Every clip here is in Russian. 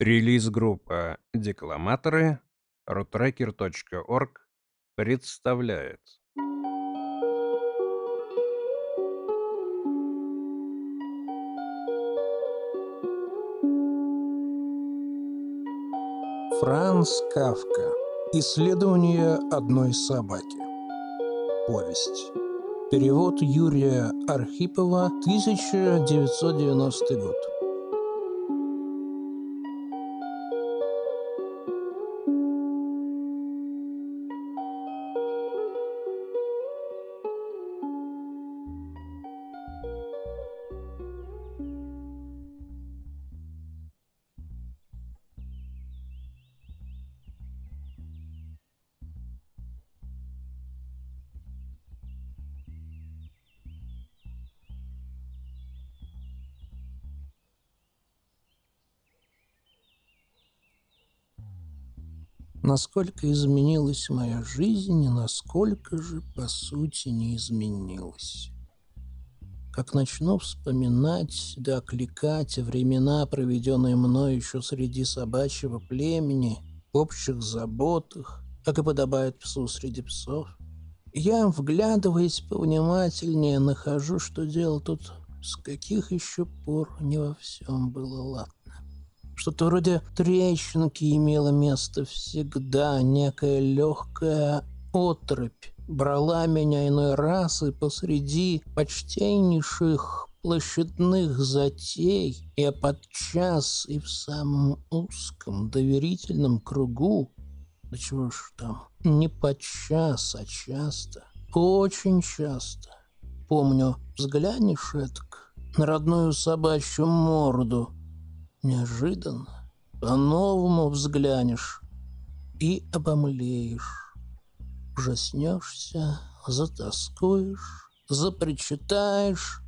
Релиз-группа «Декламаторы» rutracker.org представляет Франц Кавка. Исследование одной собаки. Повесть. Перевод Юрия Архипова, 1990 год. Насколько изменилась моя жизнь, и насколько же, по сути, не изменилась. Как начну вспоминать да окликать времена, проведенные мной еще среди собачьего племени, в общих заботах, как и подобает псу среди псов, я, вглядываясь повнимательнее, нахожу, что дело тут с каких еще пор не во всем было ладно. Что-то вроде трещинки имело место всегда, некая легкая отрыбь брала меня иной раз и посреди почтеннейших площадных затей я подчас и в самом узком доверительном кругу, да чего ж там, не подчас, а часто, очень часто, помню, взглянешь этак на родную собачью морду — Неожиданно по-новому взглянешь и обомлеешь. Ужаснешься, затаскуешь, запричитаешь.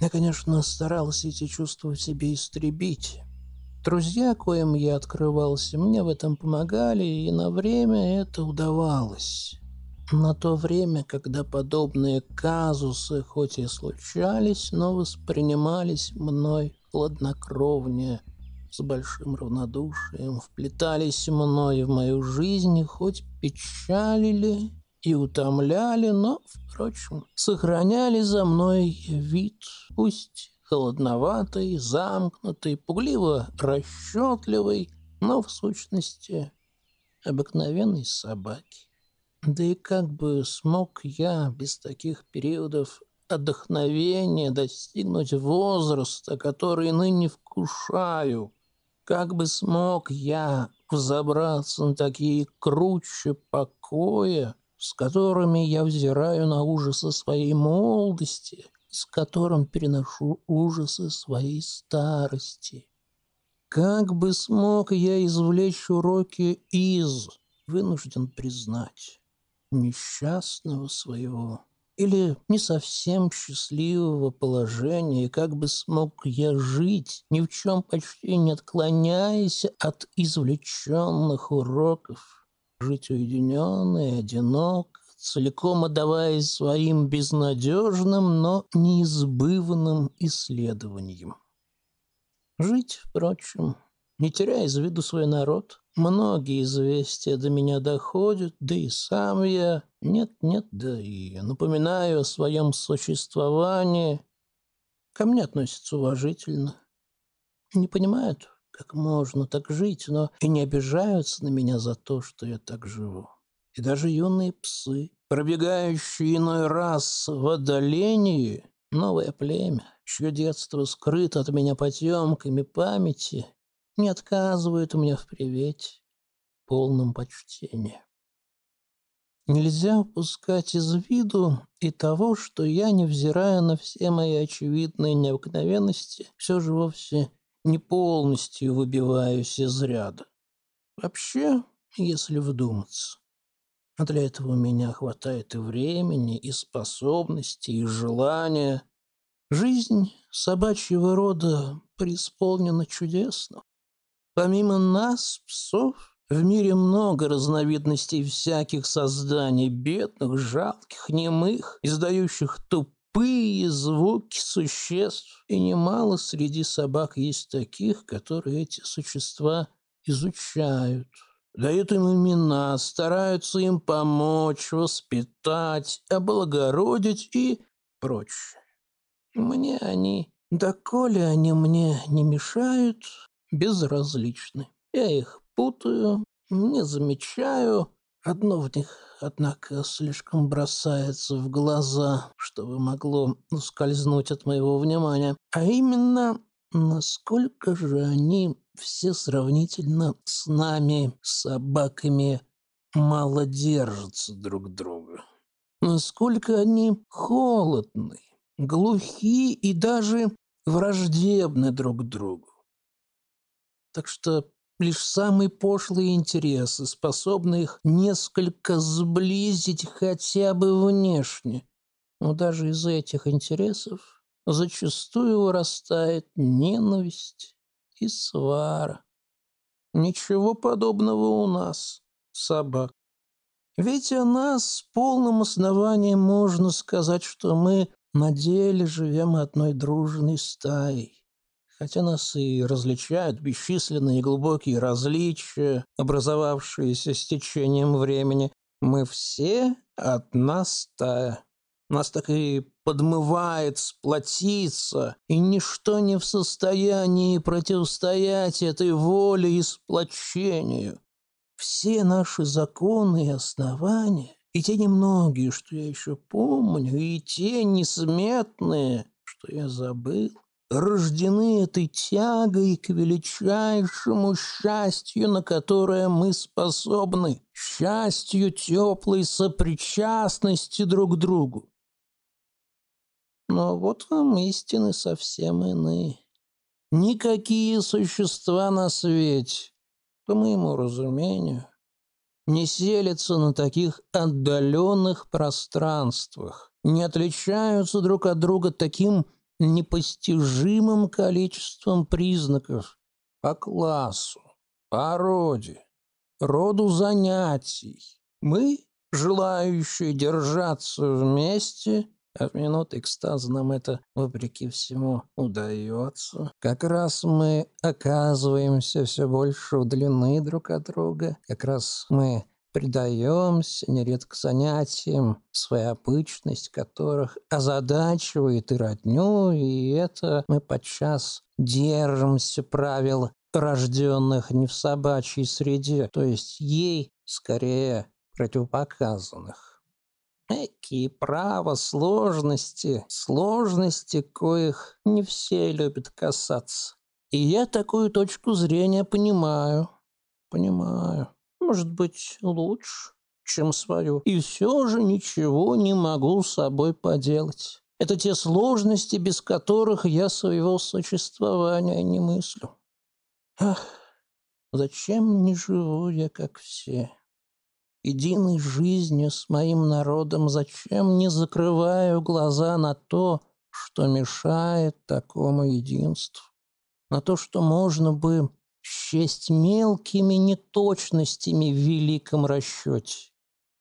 Я, конечно, старался эти чувства в себе истребить. Друзья, коим я открывался, мне в этом помогали, и на время это удавалось. На то время, когда подобные казусы хоть и случались, но воспринимались мной хладнокровнее, с большим равнодушием, вплетались мною в мою жизнь, хоть печалили и утомляли, но, впрочем, сохраняли за мной вид, пусть холодноватый, замкнутый, пугливо расчетливый, но в сущности обыкновенной собаки. Да и как бы смог я без таких периодов отдохновения достигнуть возраста, который ныне вкушаю? Как бы смог я взобраться на такие круче покоя, с которыми я взираю на ужасы своей молодости, с которым переношу ужасы своей старости? Как бы смог я извлечь уроки из, вынужден признать, несчастного своего или не совсем счастливого положения, и как бы смог я жить, ни в чем почти не отклоняясь от извлеченных уроков, жить уединенно и одинок, целиком отдаваясь своим безнадежным, но неизбывным исследованиям. Жить, впрочем, не теряя из виду свой народ, многие известия до меня доходят, да и сам я нет-нет, да и напоминаю о своем существовании. Ко мне относятся уважительно. Не понимают, как можно так жить, но и не обижаются на меня за то, что я так живу. И даже юные псы, пробегающие иной раз в отдалении, новое племя, чье детство скрыто от меня потемками памяти, не отказывают мне в привете, полном почтении. Нельзя упускать из виду и того, что я, невзирая на все мои очевидные необыкновенности, все же вовсе не полностью выбиваюсь из ряда. Вообще, если вдуматься, а для этого у меня хватает и времени, и способностей, и желания. Жизнь собачьего рода преисполнена чудесно. Помимо нас, псов, в мире много разновидностей всяких созданий, бедных, жалких, немых, издающих тупые звуки существ, и немало среди собак есть таких, которые эти существа изучают, дают им имена, стараются им помочь, воспитать, облагородить и прочее. Мне они, доколе они мне не мешают, безразличны. Я их путаю, не замечаю. Одно в них, однако, слишком бросается в глаза, чтобы могло ускользнуть от моего внимания. А именно, насколько же они все сравнительно с нами, собаками, мало держатся друг друга. Насколько они холодны, глухи и даже враждебны друг другу. Так что лишь самые пошлые интересы способны их несколько сблизить хотя бы внешне. Но даже из этих интересов зачастую вырастает ненависть и свара. Ничего подобного у нас, собак. Ведь о нас с полным основанием можно сказать, что мы на деле живем одной дружной стаей. Хотя нас и различают бесчисленные глубокие различия, образовавшиеся с течением времени, мы все одна стая. Нас так и подмывает сплотиться, и ничто не в состоянии противостоять этой воле и сплочению. Все наши законы и основания и те немногие, что я еще помню, и те несметные, что я забыл, рождены этой тягой к величайшему счастью, на которое мы способны, счастью теплой сопричастности друг другу. Но вот вам истины совсем иные. Никакие существа на свете, по моему разумению, не селятся на таких отдаленных пространствах, не отличаются друг от друга таким непостижимым количеством признаков по классу, породе, роду занятий. Мы, желающие держаться вместе, а в минуты экстаза нам это, вопреки всему, удается. Как раз мы оказываемся все больше удалены друг от друга. Как раз мы предаемся нередко занятиям, своя обычность которых озадачивает и родню, и это мы подчас держимся правил рожденных не в собачьей среде, то есть ей скорее противопоказанных. Экие право сложности, сложности, коих не все любят касаться. И я такую точку зрения понимаю, понимаю. Может быть, лучше, чем свою. И все же ничего не могу с собой поделать. Это те сложности, без которых я своего существования не мыслю. Ах, зачем не живу я, как все? единой жизнью с моим народом, зачем не закрываю глаза на то, что мешает такому единству, на то, что можно бы счесть мелкими неточностями в великом расчете.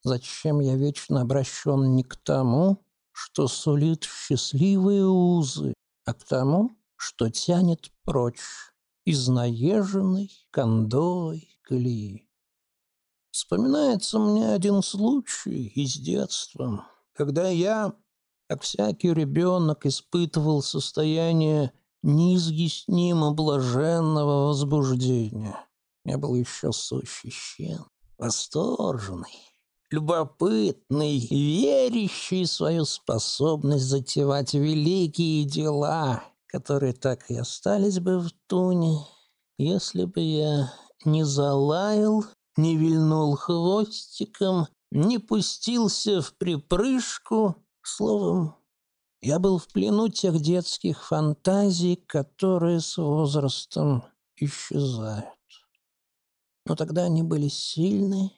Зачем я вечно обращен не к тому, что сулит счастливые узы, а к тому, что тянет прочь из наезженной кондой колеи. Вспоминается мне один случай из детства, когда я, как всякий ребенок, испытывал состояние неизъяснимо блаженного возбуждения. Я был еще сущий восторженный, любопытный, верящий в свою способность затевать великие дела, которые так и остались бы в туне, если бы я не залаял не вильнул хвостиком, не пустился в припрыжку. Словом, я был в плену тех детских фантазий, которые с возрастом исчезают. Но тогда они были сильны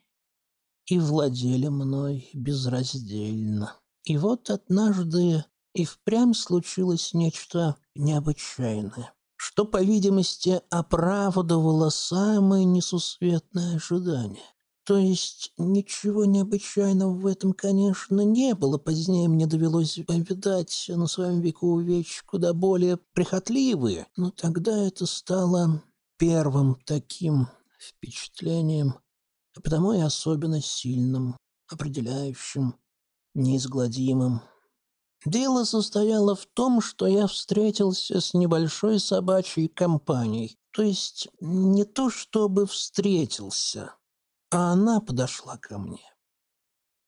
и владели мной безраздельно. И вот однажды и впрямь случилось нечто необычайное что, по видимости, оправдывало самое несусветное ожидание. То есть ничего необычайного в этом, конечно, не было. Позднее мне довелось повидать на своем веку вещи куда более прихотливые. Но тогда это стало первым таким впечатлением, а потому и особенно сильным, определяющим, неизгладимым. Дело состояло в том, что я встретился с небольшой собачьей компанией. То есть не то чтобы встретился, а она подошла ко мне.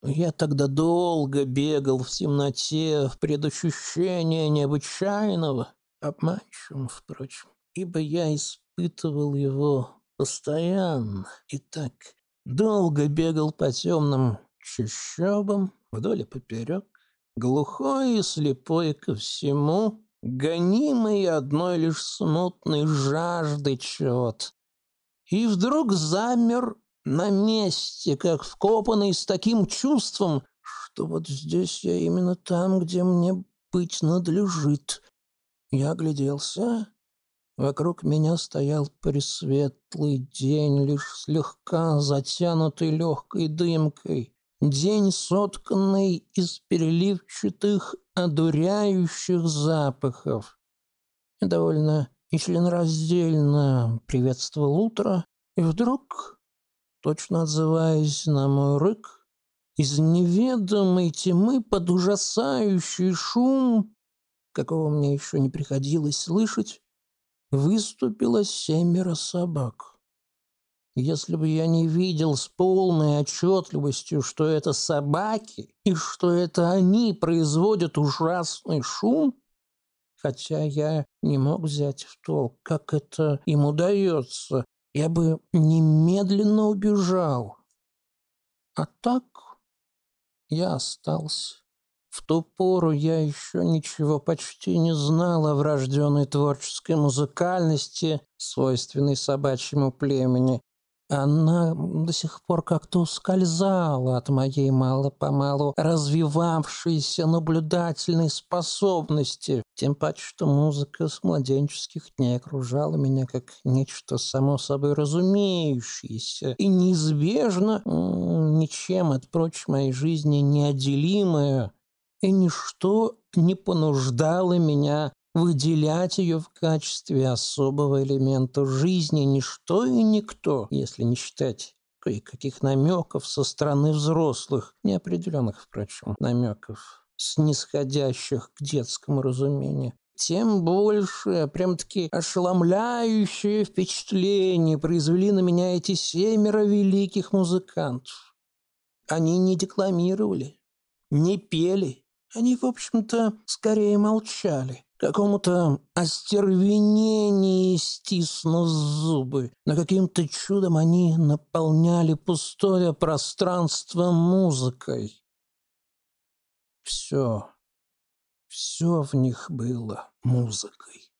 Я тогда долго бегал в темноте, в предощущение необычайного, обманчивым, впрочем, ибо я испытывал его постоянно и так долго бегал по темным чащобам вдоль и поперек, глухой и слепой ко всему, гонимый одной лишь смутной жаждой чего-то. И вдруг замер на месте, как вкопанный с таким чувством, что вот здесь я именно там, где мне быть надлежит. Я огляделся. Вокруг меня стоял пресветлый день, лишь слегка затянутый легкой дымкой. День, сотканный из переливчатых, одуряющих запахов. Довольно и членораздельно приветствовал утро, и вдруг точно отзываясь на мой рык, из неведомой тьмы под ужасающий шум, какого мне еще не приходилось слышать, выступило семеро собак. Если бы я не видел с полной отчетливостью, что это собаки и что это они производят ужасный шум, хотя я не мог взять в толк, как это им удается, я бы немедленно убежал. А так я остался. В ту пору я еще ничего почти не знал о врожденной творческой музыкальности, свойственной собачьему племени, она до сих пор как-то ускользала от моей мало-помалу развивавшейся наблюдательной способности. Тем паче, что музыка с младенческих дней окружала меня как нечто само собой разумеющееся и неизбежно ничем от прочей моей жизни неотделимое, и ничто не понуждало меня выделять ее в качестве особого элемента жизни ничто и никто, если не считать кое-каких намеков со стороны взрослых, неопределенных, впрочем, намеков, снисходящих к детскому разумению. Тем больше, прям-таки ошеломляющее впечатление произвели на меня эти семеро великих музыкантов. Они не декламировали, не пели, они, в общем-то, скорее молчали какому-то остервенении стиснув зубы. Но каким-то чудом они наполняли пустое пространство музыкой. Все, все в них было музыкой.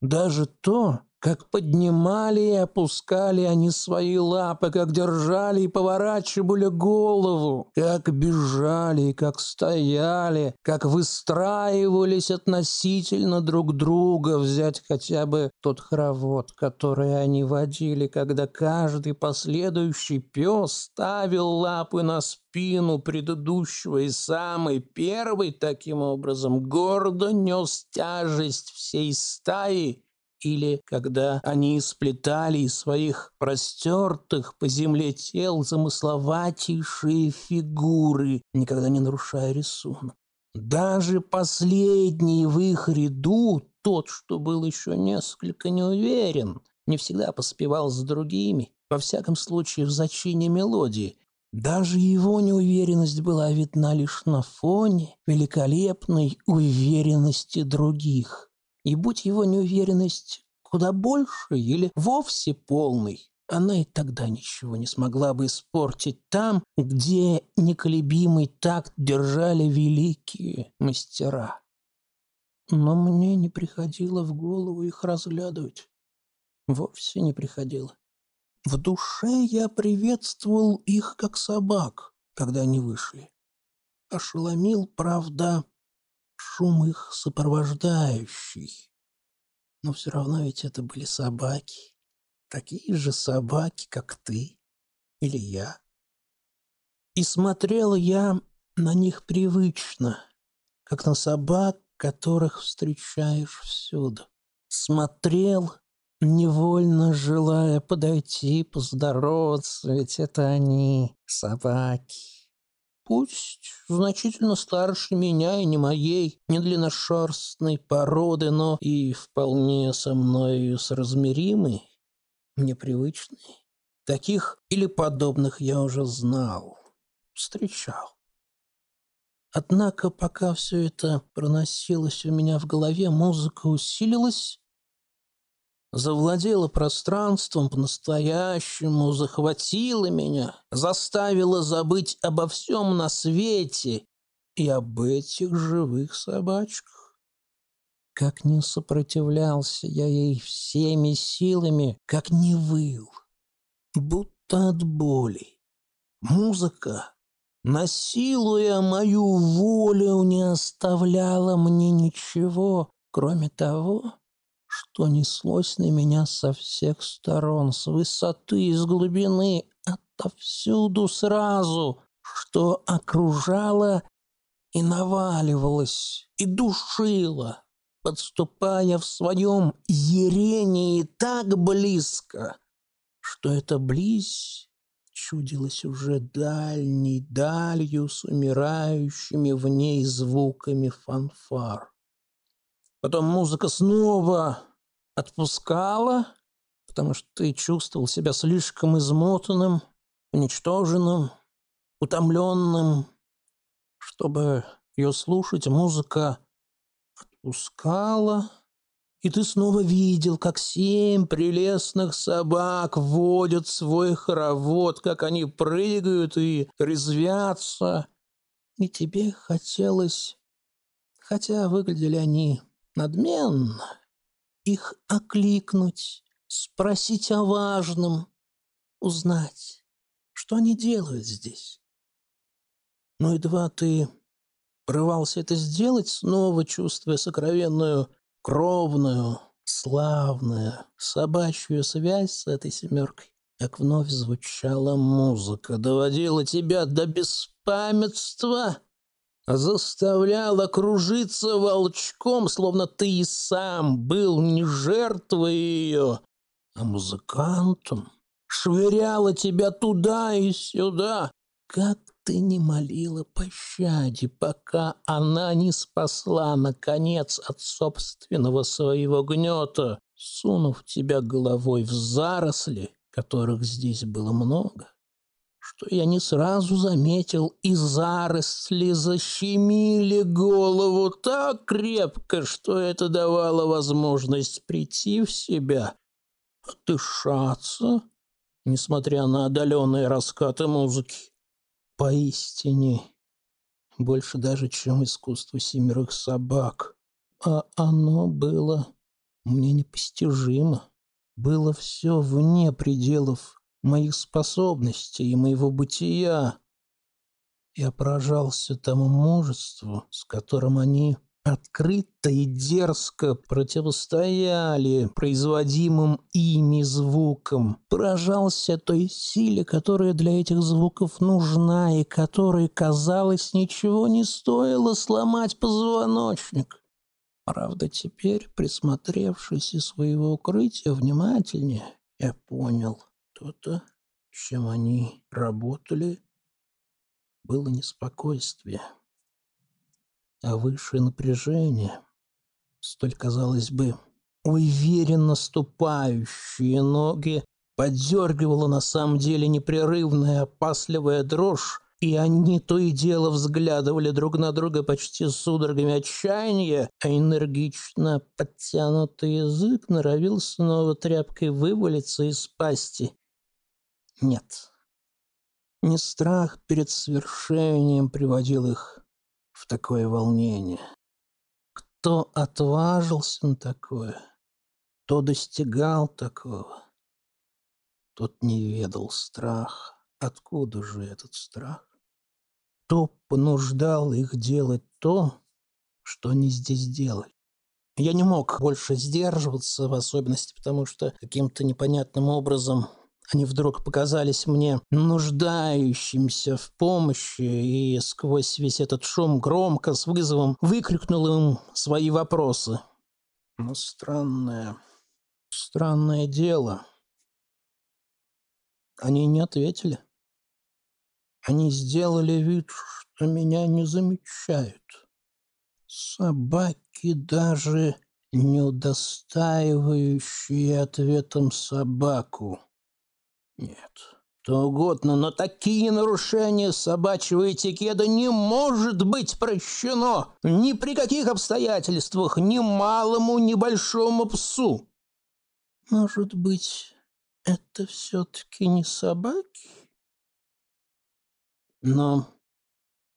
Даже то, как поднимали и опускали они свои лапы, как держали и поворачивали голову, как бежали и как стояли, как выстраивались относительно друг друга, взять хотя бы тот хоровод, который они водили, когда каждый последующий пес ставил лапы на спину предыдущего и самый первый таким образом гордо нес тяжесть всей стаи или когда они сплетали из своих простертых по земле тел замысловатейшие фигуры, никогда не нарушая рисунок. Даже последний в их ряду, тот, что был еще несколько неуверен, не всегда поспевал с другими, во всяком случае в зачине мелодии. Даже его неуверенность была видна лишь на фоне великолепной уверенности других. И будь его неуверенность куда больше или вовсе полной, она и тогда ничего не смогла бы испортить там, где неколебимый такт держали великие мастера. Но мне не приходило в голову их разглядывать. Вовсе не приходило. В душе я приветствовал их как собак, когда они вышли. Ошеломил, правда, шум их сопровождающий. Но все равно ведь это были собаки. Такие же собаки, как ты или я. И смотрел я на них привычно, как на собак, которых встречаешь всюду. Смотрел, невольно желая подойти, поздороваться, ведь это они, собаки. Пусть значительно старше меня и не моей, не длинношерстной породы, но и вполне со мною соразмеримый, мне привычный. Таких или подобных я уже знал, встречал. Однако, пока все это проносилось у меня в голове, музыка усилилась, завладела пространством по-настоящему, захватила меня, заставила забыть обо всем на свете и об этих живых собачках. Как не сопротивлялся я ей всеми силами, как не выл, будто от боли. Музыка, насилуя мою волю, не оставляла мне ничего, кроме того, что неслось на меня со всех сторон, с высоты, из глубины, отовсюду сразу, что окружало и наваливалось, и душило, подступая в своем ерении так близко, что эта близь чудилась уже дальней далью с умирающими в ней звуками фанфар. Потом музыка снова отпускала, потому что ты чувствовал себя слишком измотанным, уничтоженным, утомленным. Чтобы ее слушать, музыка отпускала, и ты снова видел, как семь прелестных собак водят свой хоровод, как они прыгают и резвятся. И тебе хотелось, хотя выглядели они надменно, их окликнуть, спросить о важном, узнать, что они делают здесь. Но едва ты порывался это сделать, снова чувствуя сокровенную, кровную, славную, собачью связь с этой семеркой, как вновь звучала музыка, доводила тебя до беспамятства заставляла кружиться волчком, словно ты и сам был не жертвой ее, а музыкантом. Швыряла тебя туда и сюда. Как ты не молила пощаде, пока она не спасла, наконец, от собственного своего гнета, сунув тебя головой в заросли, которых здесь было много что я не сразу заметил, и заросли защемили голову так крепко, что это давало возможность прийти в себя, отдышаться, несмотря на отдаленные раскаты музыки. Поистине, больше даже, чем искусство семерых собак. А оно было мне непостижимо. Было все вне пределов моих способностей и моего бытия. Я поражался тому мужеству, с которым они открыто и дерзко противостояли производимым ими звукам. Поражался той силе, которая для этих звуков нужна и которой, казалось, ничего не стоило сломать позвоночник. Правда, теперь, присмотревшись из своего укрытия внимательнее, я понял, то-то, чем они работали, было неспокойствие, а высшее напряжение, столь, казалось бы, уверенно ступающие ноги, подергивала на самом деле непрерывная опасливая дрожь, и они то и дело взглядывали друг на друга почти судорогами отчаяния, а энергично подтянутый язык норовил снова тряпкой вывалиться из пасти нет. Не страх перед свершением приводил их в такое волнение. Кто отважился на такое, кто достигал такого, тот не ведал страха. Откуда же этот страх? Кто понуждал их делать то, что они здесь делали? Я не мог больше сдерживаться, в особенности потому, что каким-то непонятным образом Они вдруг показались мне нуждающимся в помощи, и сквозь весь этот шум громко, с вызовом, выкрикнул им свои вопросы. Но странное, странное дело. Они не ответили. Они сделали вид, что меня не замечают. Собаки даже не удостаивающие ответом собаку. Нет, то угодно, но такие нарушения собачьего этикета не может быть прощено ни при каких обстоятельствах ни малому, ни большому псу. Может быть, это все-таки не собаки? Но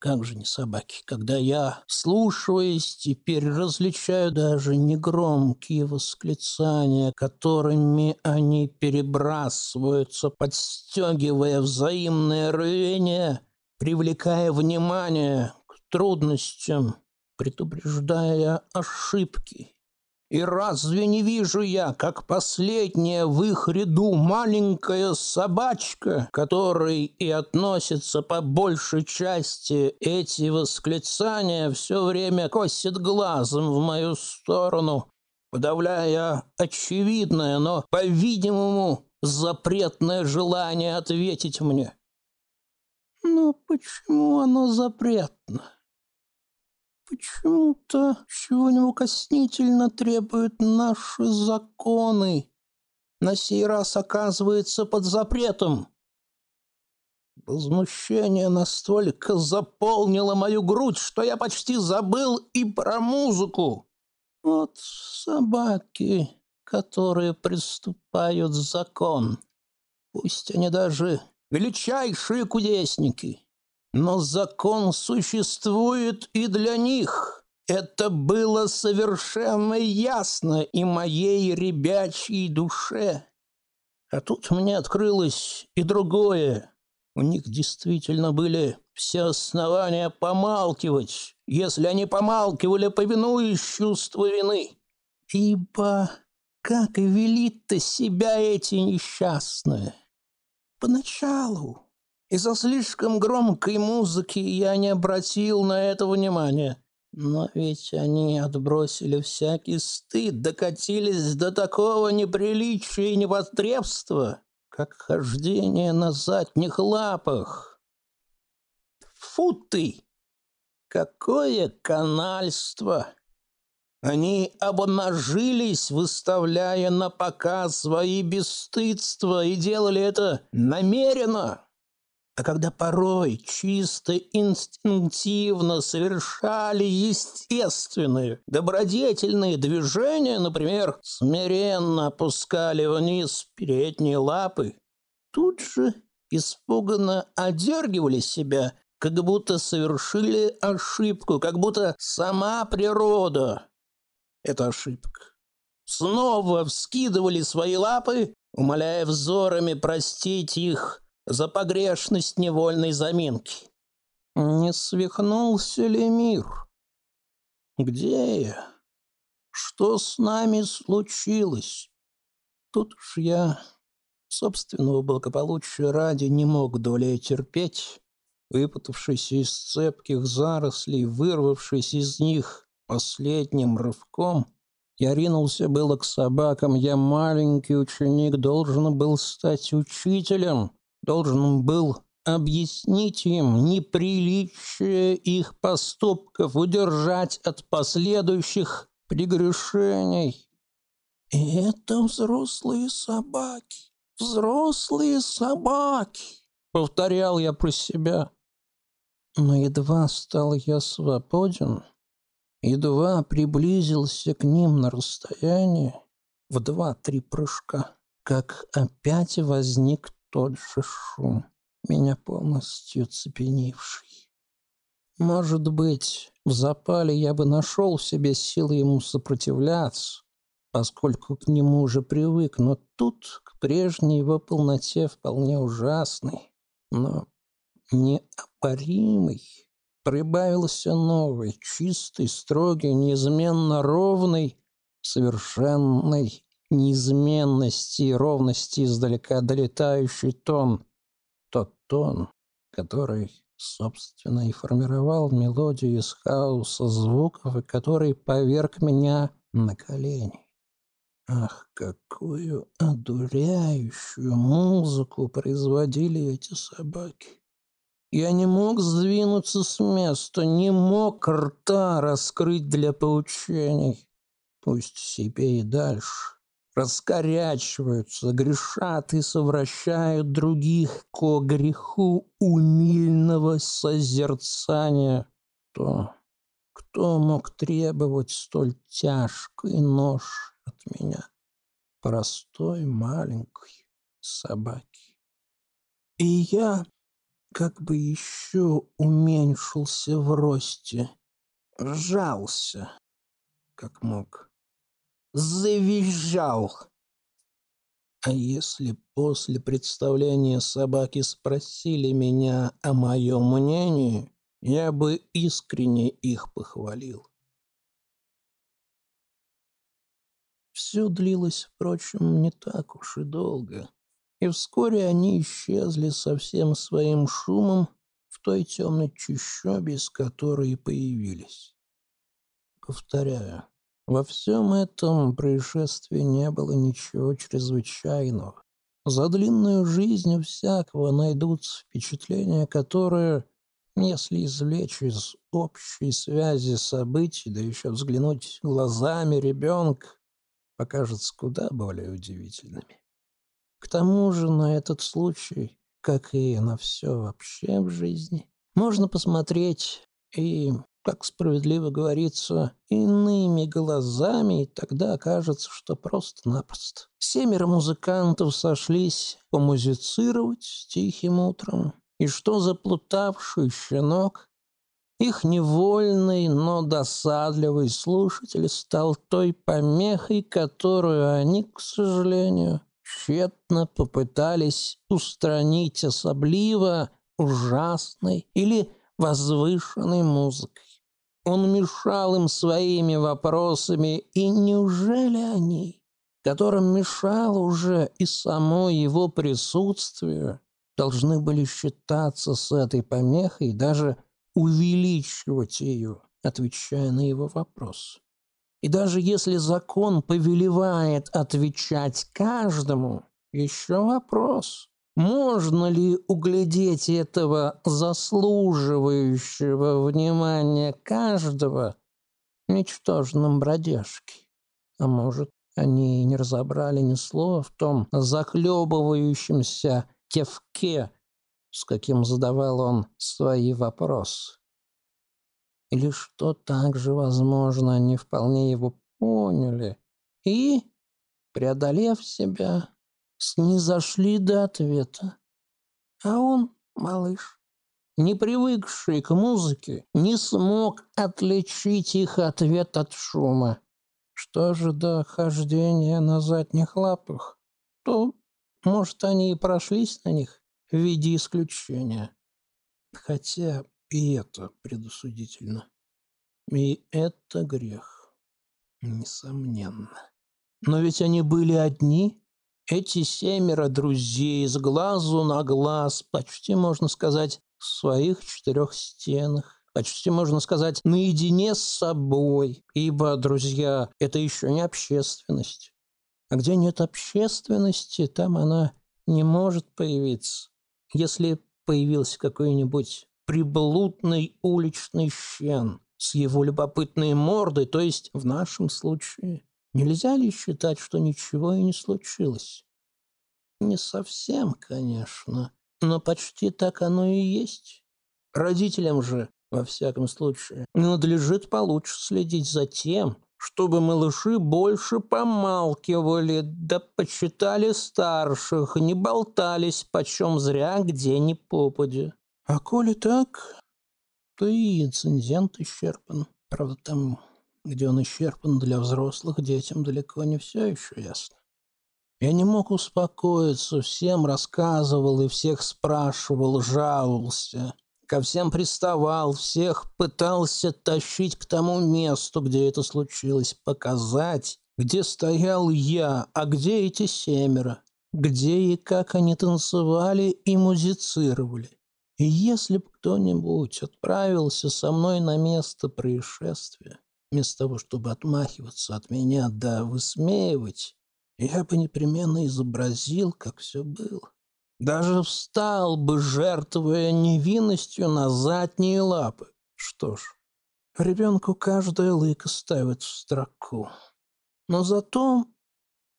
как же не собаки, когда я, слушаясь, теперь различаю даже негромкие восклицания, которыми они перебрасываются, подстегивая взаимное рвение, привлекая внимание к трудностям, предупреждая ошибки. И разве не вижу я, как последняя в их ряду маленькая собачка, которой и относится по большей части эти восклицания, все время косит глазом в мою сторону, подавляя очевидное, но, по-видимому, запретное желание ответить мне. Но почему оно запретно? Почему-то чего неукоснительно требуют наши законы. На сей раз оказывается под запретом. Возмущение настолько заполнило мою грудь, что я почти забыл и про музыку. Вот собаки, которые приступают закон. Пусть они даже величайшие кудесники. Но закон существует и для них. Это было совершенно ясно и моей ребячьей душе. А тут мне открылось и другое. У них действительно были все основания помалкивать, если они помалкивали, повинуясь чувству вины. Ибо как вели-то себя эти несчастные? Поначалу из-за слишком громкой музыки я не обратил на это внимания. Но ведь они отбросили всякий стыд, докатились до такого неприличия и непотребства, как хождение на задних лапах. Фу ты! Какое канальство! Они обнажились, выставляя на показ свои бесстыдства, и делали это намеренно а когда порой чисто инстинктивно совершали естественные, добродетельные движения, например, смиренно опускали вниз передние лапы, тут же испуганно одергивали себя, как будто совершили ошибку, как будто сама природа — это ошибка. Снова вскидывали свои лапы, умоляя взорами простить их за погрешность невольной заминки. Не свихнулся ли мир? Где я? Что с нами случилось? Тут уж я собственного благополучия ради не мог долей терпеть, выпутавшись из цепких зарослей, вырвавшись из них последним рывком, я ринулся было к собакам. Я маленький ученик, должен был стать учителем должен был объяснить им неприличие их поступков, удержать от последующих прегрешений. И это взрослые собаки, взрослые собаки, повторял я про себя. Но едва стал я свободен, едва приблизился к ним на расстояние в два-три прыжка, как опять возник тот же шум, меня полностью цепенивший. Может быть, в запале я бы нашел в себе силы ему сопротивляться, поскольку к нему уже привык, но тут к прежней его полноте вполне ужасной, но неопаримый прибавился новый, чистый, строгий, неизменно ровный, совершенный неизменности и ровности издалека долетающий тон. Тот тон, который, собственно, и формировал мелодию из хаоса звуков, и который поверг меня на колени. Ах, какую одуряющую музыку производили эти собаки! Я не мог сдвинуться с места, не мог рта раскрыть для поучений. Пусть себе и дальше раскорячиваются, грешат и совращают других ко греху умильного созерцания. То, кто мог требовать столь тяжкий нож от меня, простой маленькой собаки? И я как бы еще уменьшился в росте, сжался, как мог, завизжал. А если после представления собаки спросили меня о моем мнении, я бы искренне их похвалил. Все длилось, впрочем, не так уж и долго и вскоре они исчезли со всем своим шумом в той темной чащобе, из которой появились. Повторяю, во всем этом происшествии не было ничего чрезвычайного. За длинную жизнь у всякого найдутся впечатления, которые, если извлечь из общей связи событий, да еще взглянуть глазами ребенка, покажутся куда более удивительными. К тому же на этот случай, как и на все вообще в жизни, можно посмотреть и, как справедливо говорится, иными глазами, и тогда окажется, что просто-напросто. Семеро музыкантов сошлись помузицировать тихим утром, и что заплутавший щенок их невольный, но досадливый слушатель стал той помехой, которую они, к сожалению, тщетно попытались устранить особливо ужасной или возвышенной музыкой. Он мешал им своими вопросами, и неужели они, которым мешало уже и само его присутствие, должны были считаться с этой помехой и даже увеличивать ее, отвечая на его вопрос? И даже если закон повелевает отвечать каждому, еще вопрос, можно ли углядеть этого заслуживающего внимания каждого ничтожном бродяжке? А может, они не разобрали ни слова в том захлебывающемся кевке, с каким задавал он свои вопросы или что также, возможно, они вполне его поняли и, преодолев себя, снизошли до ответа. А он, малыш, не привыкший к музыке, не смог отличить их ответ от шума. Что же до хождения на задних лапах, то, может, они и прошлись на них в виде исключения. Хотя и это предосудительно. И это грех. Несомненно. Но ведь они были одни. Эти семеро друзей с глазу на глаз, почти, можно сказать, в своих четырех стенах. Почти, можно сказать, наедине с собой. Ибо, друзья, это еще не общественность. А где нет общественности, там она не может появиться. Если появился какой-нибудь приблудный уличный щен с его любопытной мордой, то есть в нашем случае. Нельзя ли считать, что ничего и не случилось? Не совсем, конечно, но почти так оно и есть. Родителям же, во всяком случае, надлежит получше следить за тем, чтобы малыши больше помалкивали, да почитали старших, не болтались почем зря, где ни попадя. А коли так, то и инцидент исчерпан. Правда, там, где он исчерпан для взрослых, детям далеко не все еще ясно. Я не мог успокоиться, всем рассказывал и всех спрашивал, жаловался. Ко всем приставал, всех пытался тащить к тому месту, где это случилось, показать, где стоял я, а где эти семеро, где и как они танцевали и музицировали. И если б кто-нибудь отправился со мной на место происшествия, вместо того, чтобы отмахиваться от меня да высмеивать, я бы непременно изобразил, как все было. Даже встал бы, жертвуя невинностью на задние лапы. Что ж, ребенку каждая лыка ставит в строку. Но зато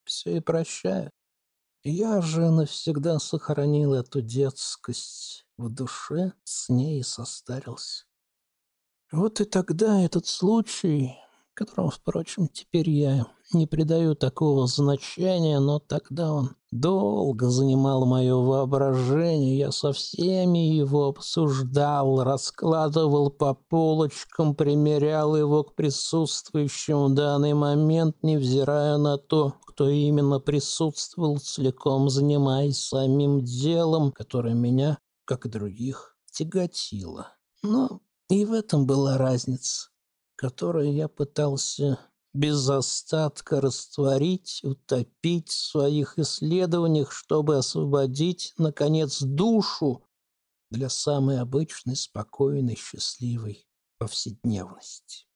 все и прощает. Я же навсегда сохранил эту детскость в душе, с ней и состарился. Вот и тогда этот случай, которому, впрочем, теперь я не придаю такого значения, но тогда он долго занимал мое воображение. Я со всеми его обсуждал, раскладывал по полочкам, примерял его к присутствующим в данный момент, невзирая на то, кто именно присутствовал, целиком занимаясь самим делом, которое меня, как и других, тяготило. Но и в этом была разница, которую я пытался без остатка растворить, утопить в своих исследованиях, чтобы освободить, наконец, душу для самой обычной, спокойной, счастливой повседневности.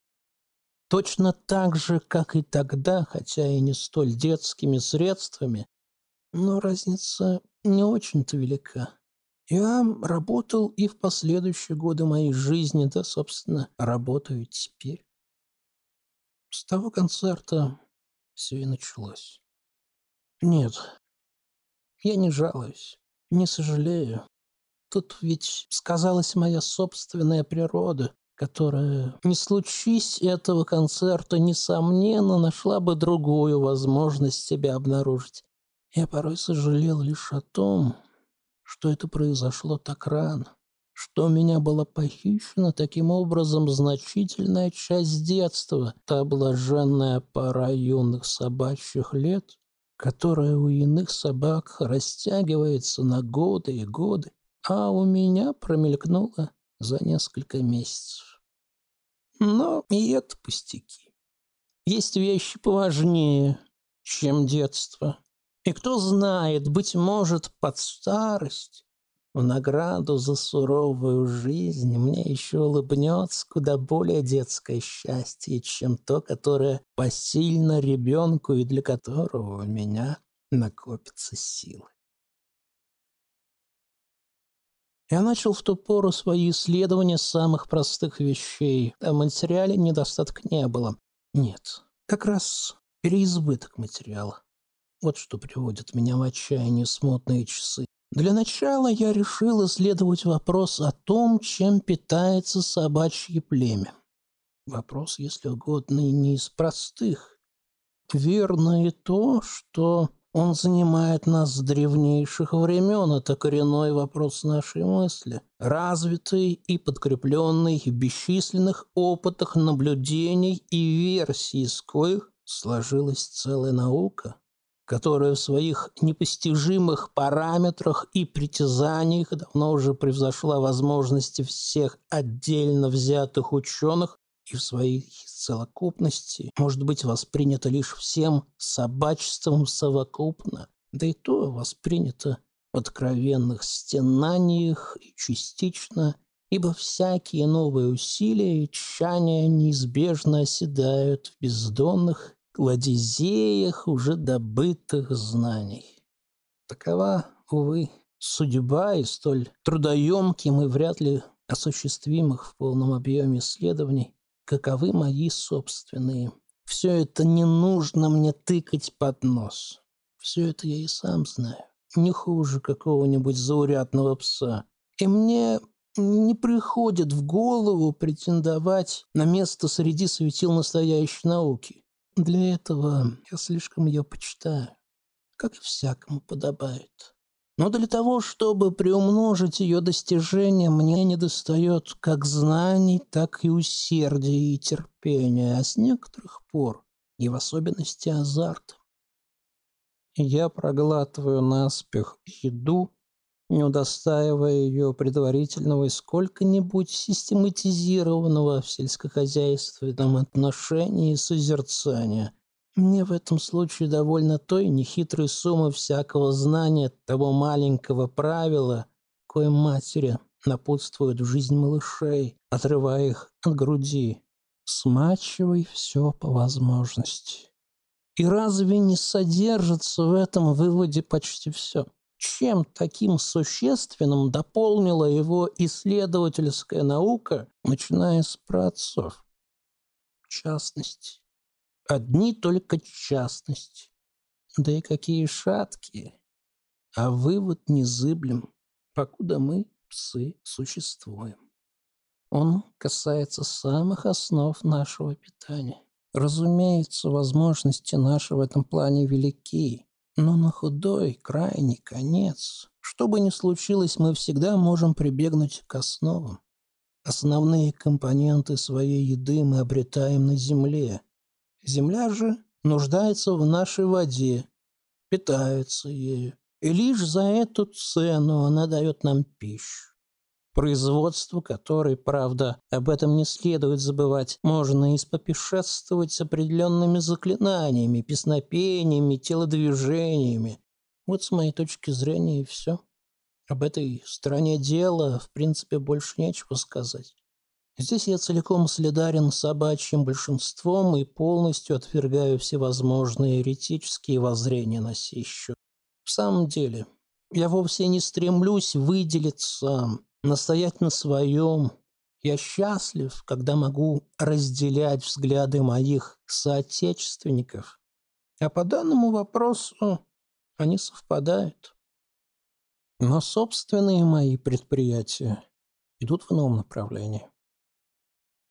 Точно так же, как и тогда, хотя и не столь детскими средствами, но разница не очень-то велика. Я работал и в последующие годы моей жизни, да, собственно, работаю теперь. С того концерта все и началось. Нет, я не жалуюсь, не сожалею. Тут ведь сказалась моя собственная природа, которая, не случись этого концерта, несомненно, нашла бы другую возможность себя обнаружить. Я порой сожалел лишь о том, что это произошло так рано что у меня была похищена таким образом значительная часть детства, та блаженная пора юных собачьих лет, которая у иных собак растягивается на годы и годы, а у меня промелькнула за несколько месяцев. Но и это пустяки. Есть вещи поважнее, чем детство. И кто знает, быть может, под старость в награду за суровую жизнь мне еще улыбнется куда более детское счастье, чем то, которое посильно ребенку и для которого у меня накопятся силы. Я начал в ту пору свои исследования самых простых вещей. А в материале недостатка не было. Нет, как раз переизбыток материала. Вот что приводит меня в отчаяние смутные часы. Для начала я решил исследовать вопрос о том, чем питается собачье племя. Вопрос, если угодно, и не из простых. Верно и то, что он занимает нас с древнейших времен. Это коренной вопрос нашей мысли, развитый и подкрепленный в бесчисленных опытах наблюдений и версий, из коих сложилась целая наука которая в своих непостижимых параметрах и притязаниях давно уже превзошла возможности всех отдельно взятых ученых и в своей целокупности может быть воспринята лишь всем собачеством совокупно, да и то воспринято в откровенных стенаниях и частично, ибо всякие новые усилия и тщания неизбежно оседают в бездонных кладезеях уже добытых знаний. Такова, увы, судьба и столь трудоемким и вряд ли осуществимых в полном объеме исследований, каковы мои собственные. Все это не нужно мне тыкать под нос. Все это я и сам знаю. Не хуже какого-нибудь заурядного пса. И мне не приходит в голову претендовать на место среди светил настоящей науки. Для этого я слишком ее почитаю, как и всякому подобает. Но для того, чтобы приумножить ее достижения, мне недостает как знаний, так и усердия и терпения, а с некоторых пор и в особенности азарта. Я проглатываю наспех еду, не удостаивая ее предварительного и сколько-нибудь систематизированного в сельскохозяйственном отношении созерцания. Мне в этом случае довольно той нехитрой суммы всякого знания того маленького правила, коим матери напутствуют в жизнь малышей, отрывая их от груди. Смачивай все по возможности. И разве не содержится в этом выводе почти все? Чем таким существенным дополнила его исследовательская наука, начиная с праотцов? Частности. Одни только частности. Да и какие шаткие. А вывод незыблем, покуда мы, псы, существуем. Он касается самых основ нашего питания. Разумеется, возможности наши в этом плане велики, но на худой, крайний конец, что бы ни случилось, мы всегда можем прибегнуть к основам. Основные компоненты своей еды мы обретаем на земле. Земля же нуждается в нашей воде, питается ею, и лишь за эту цену она дает нам пищу производству которой, правда, об этом не следует забывать, можно и спопешествовать с определенными заклинаниями, песнопениями, телодвижениями. Вот с моей точки зрения и все. Об этой стороне дела, в принципе, больше нечего сказать. Здесь я целиком солидарен с собачьим большинством и полностью отвергаю всевозможные еретические воззрения на сей счет. В самом деле, я вовсе не стремлюсь выделить сам, настоять на своем. Я счастлив, когда могу разделять взгляды моих соотечественников. А по данному вопросу они совпадают. Но собственные мои предприятия идут в ином направлении.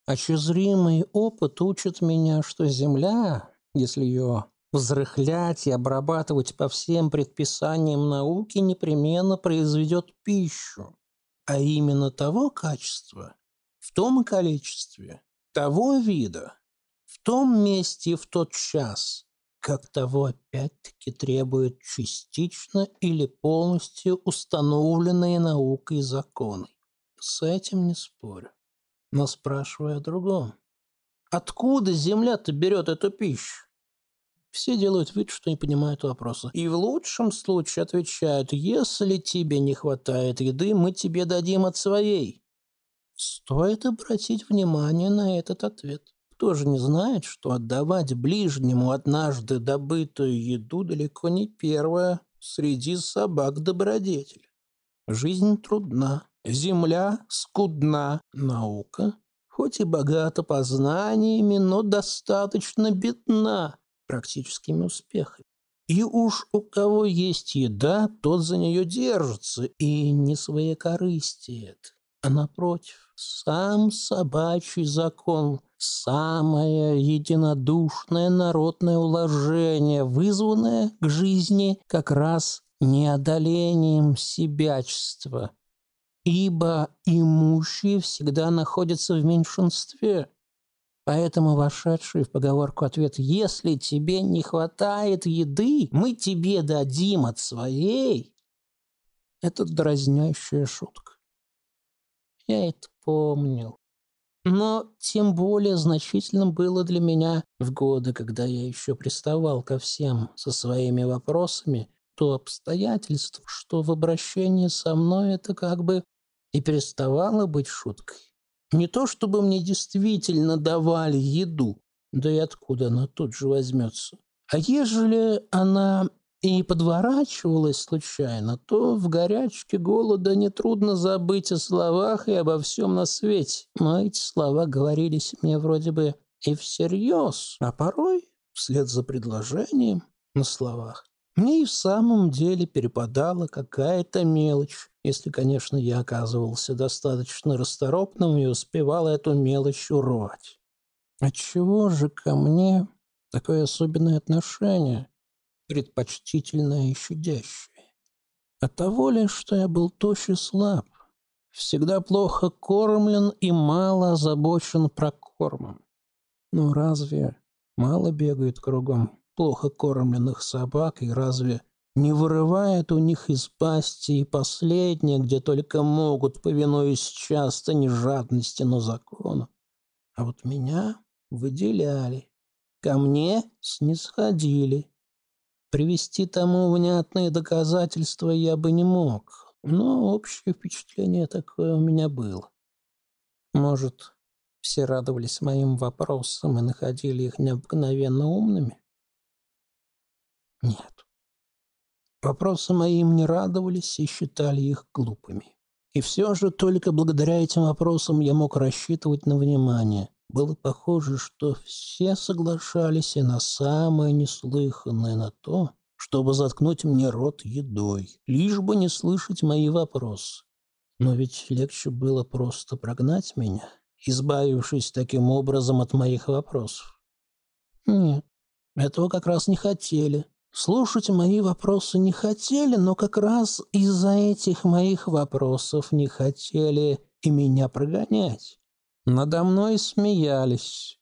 Очезримый опыт учит меня, что Земля, если ее взрыхлять и обрабатывать по всем предписаниям науки, непременно произведет пищу а именно того качества, в том количестве, того вида, в том месте и в тот час, как того опять-таки требуют частично или полностью установленные наукой законы. С этим не спорю. Но спрашиваю о другом. Откуда Земля-то берет эту пищу? Все делают вид, что не понимают вопроса. И в лучшем случае отвечают, если тебе не хватает еды, мы тебе дадим от своей. Стоит обратить внимание на этот ответ. Кто же не знает, что отдавать ближнему однажды добытую еду далеко не первая среди собак добродетель. Жизнь трудна, земля скудна, наука, хоть и богата познаниями, но достаточно бедна практическими успехами. И уж у кого есть еда, тот за нее держится, и не своекорыстиет, а напротив, сам собачий закон, самое единодушное народное уложение, вызванное к жизни как раз неодолением себячества. Ибо имущие всегда находятся в меньшинстве, Поэтому вошедший в поговорку ответ «Если тебе не хватает еды, мы тебе дадим от своей» — это дразнящая шутка. Я это помнил. Но тем более значительным было для меня в годы, когда я еще приставал ко всем со своими вопросами, то обстоятельство, что в обращении со мной это как бы и переставало быть шуткой. Не то чтобы мне действительно давали еду, да и откуда она тут же возьмется. А ежели она и подворачивалась случайно, то в горячке голода нетрудно забыть о словах и обо всем на свете. Но эти слова говорились мне вроде бы и всерьез, а порой, вслед за предложением, на словах. Мне и в самом деле перепадала какая-то мелочь, если, конечно, я оказывался достаточно расторопным и успевал эту мелочь урвать. Отчего же ко мне такое особенное отношение, предпочтительное и щадящее? От того ли, что я был тощ и слаб, всегда плохо кормлен и мало озабочен прокормом? Ну разве мало бегает кругом плохо кормленных собак, и разве не вырывает у них из пасти и последнее, где только могут, повинуясь часто не жадности, но закону. А вот меня выделяли, ко мне снисходили. Привести тому внятные доказательства я бы не мог, но общее впечатление такое у меня было. Может, все радовались моим вопросам и находили их необыкновенно умными? Нет. Вопросы моим не радовались и считали их глупыми. И все же только благодаря этим вопросам я мог рассчитывать на внимание. Было похоже, что все соглашались и на самое неслыханное, на то, чтобы заткнуть мне рот едой, лишь бы не слышать мои вопросы. Но ведь легче было просто прогнать меня, избавившись таким образом от моих вопросов. Нет, этого как раз не хотели. Слушать мои вопросы не хотели, но как раз из-за этих моих вопросов не хотели и меня прогонять. Надо мной смеялись.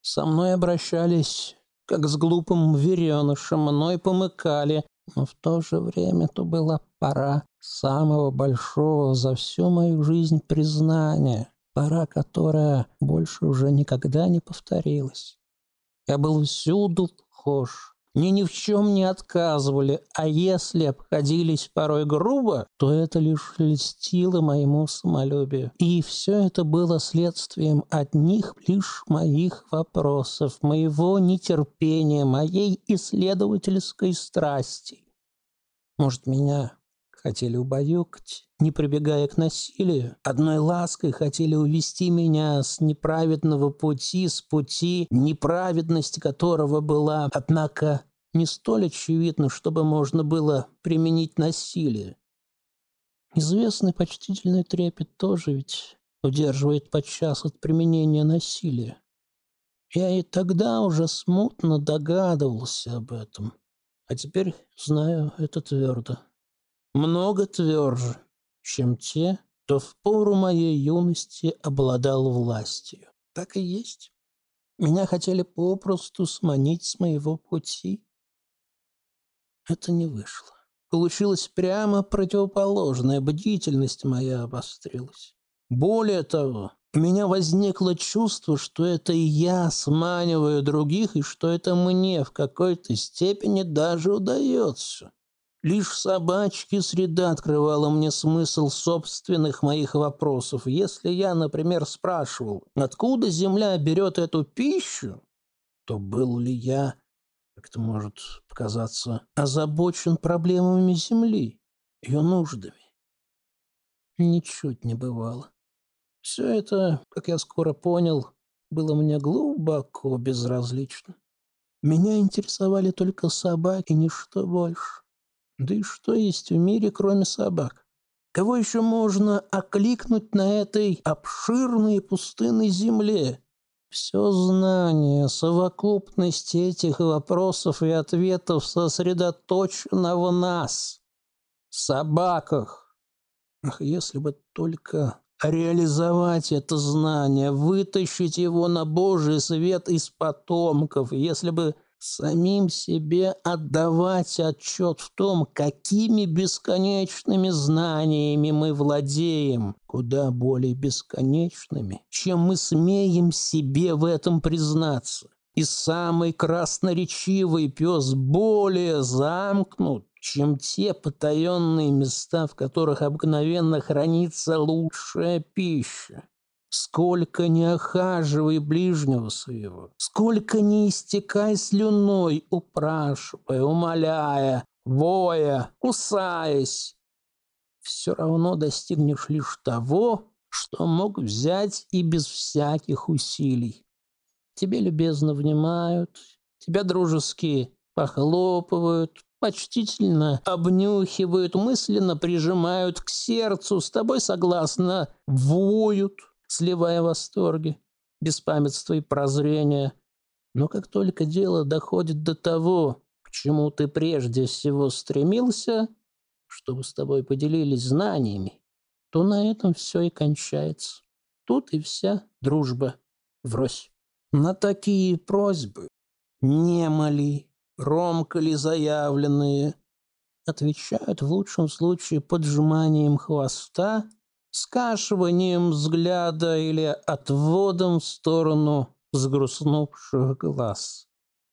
Со мной обращались, как с глупым веренышем, мной помыкали, но в то же время то была пора самого большого за всю мою жизнь признания, пора, которая больше уже никогда не повторилась. Я был всюду вхож, мне ни в чем не отказывали, а если обходились порой грубо, то это лишь льстило моему самолюбию. И все это было следствием одних лишь моих вопросов, моего нетерпения, моей исследовательской страсти. Может, меня хотели убаюкать, не прибегая к насилию. Одной лаской хотели увести меня с неправедного пути, с пути, неправедности которого была, однако, не столь очевидно, чтобы можно было применить насилие. Известный почтительный трепет тоже ведь удерживает подчас от применения насилия. Я и тогда уже смутно догадывался об этом, а теперь знаю это твердо много тверже, чем те, кто в пору моей юности обладал властью. Так и есть. Меня хотели попросту сманить с моего пути. Это не вышло. Получилось прямо противоположное, бдительность моя обострилась. Более того, у меня возникло чувство, что это я сманиваю других, и что это мне в какой-то степени даже удается. Лишь собачки среда открывала мне смысл собственных моих вопросов. Если я, например, спрашивал, откуда Земля берет эту пищу, то был ли я, как это может показаться, озабочен проблемами Земли, ее нуждами? Ничуть не бывало. Все это, как я скоро понял, было мне глубоко безразлично. Меня интересовали только собаки, ничто больше. Да и что есть в мире, кроме собак? Кого еще можно окликнуть на этой обширной пустынной земле? Все знание, совокупность этих вопросов и ответов сосредоточено в нас, собаках. Ах, если бы только реализовать это знание, вытащить его на Божий свет из потомков, если бы самим себе отдавать отчет в том, какими бесконечными знаниями мы владеем, куда более бесконечными, чем мы смеем себе в этом признаться. И самый красноречивый пес более замкнут, чем те потаенные места, в которых обыкновенно хранится лучшая пища. Сколько не охаживай ближнего своего, сколько не истекай слюной, упрашивая, умоляя, воя, кусаясь, все равно достигнешь лишь того, что мог взять и без всяких усилий. Тебе любезно внимают, тебя дружески похлопывают, почтительно обнюхивают, мысленно прижимают к сердцу, с тобой согласно воют – сливая восторги, беспамятство и прозрение. Но как только дело доходит до того, к чему ты прежде всего стремился, чтобы с тобой поделились знаниями, то на этом все и кончается. Тут и вся дружба врозь. На такие просьбы, немали, ромкали заявленные, отвечают в лучшем случае поджиманием хвоста скашиванием взгляда или отводом в сторону взгрустнувших глаз.